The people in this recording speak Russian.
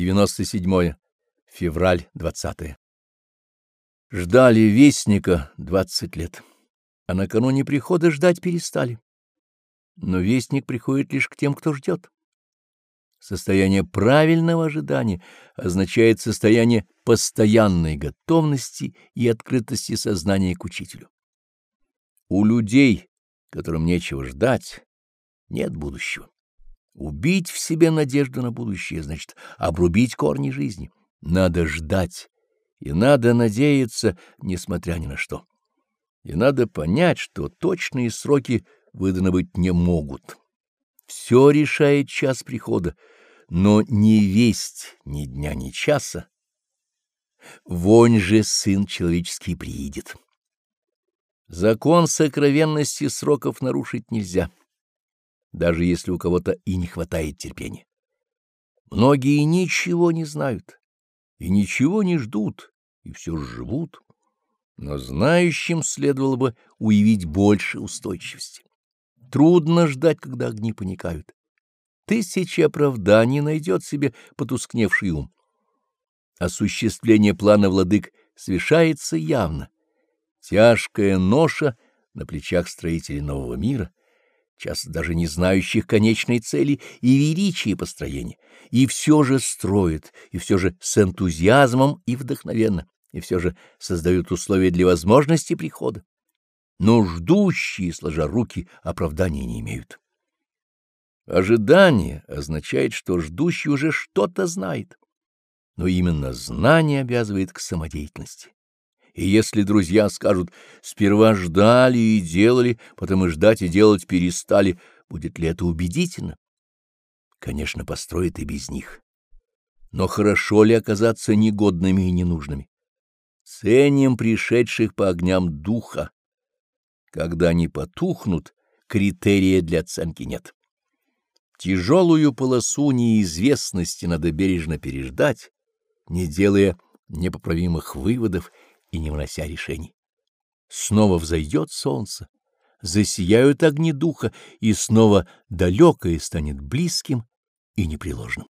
97 февраль 20 Ждали вестника двадцать лет, а накануне прихода ждать перестали. Но вестник приходит лишь к тем, кто ждет. Состояние правильного ожидания означает состояние постоянной готовности и открытости сознания к учителю. У людей, которым нечего ждать, нет будущего. Убить в себе надежду на будущее значит обрубить корни жизни. Надо ждать, и надо надеяться, несмотря ни на что. И надо понять, что точные сроки выданы быть не могут. Все решает час прихода, но ни весть ни дня, ни часа. Вонь же сын человеческий приидет. Закон сокровенности сроков нарушить нельзя даже если у кого-то и не хватает терпения. Многие ничего не знают и ничего не ждут, и все живут, но знающим следовало бы уявить больше устойчивости. Трудно ждать, когда огни паникают. Тысячи оправданий найдет себе потускневший ум. Осуществление плана владык совершается явно. Тяжкая ноша на плечах строителей нового мира — часто даже не знающих конечной цели и величия построения, и все же строят, и все же с энтузиазмом и вдохновенно, и все же создают условия для возможности прихода. Но ждущие, сложа руки, оправдания не имеют. Ожидание означает, что ждущий уже что-то знает, но именно знание обязывает к самодеятельности. И если друзья скажут «сперва ждали и делали, потом и ждать и делать перестали», будет ли это убедительно? Конечно, построит и без них. Но хорошо ли оказаться негодными и ненужными? Ценим пришедших по огням духа. Когда они потухнут, критерия для оценки нет. Тяжелую полосу неизвестности надо бережно переждать, не делая непоправимых выводов и не внося решений. Снова взойдет солнце, засияют огни духа, и снова далекое станет близким и непреложным.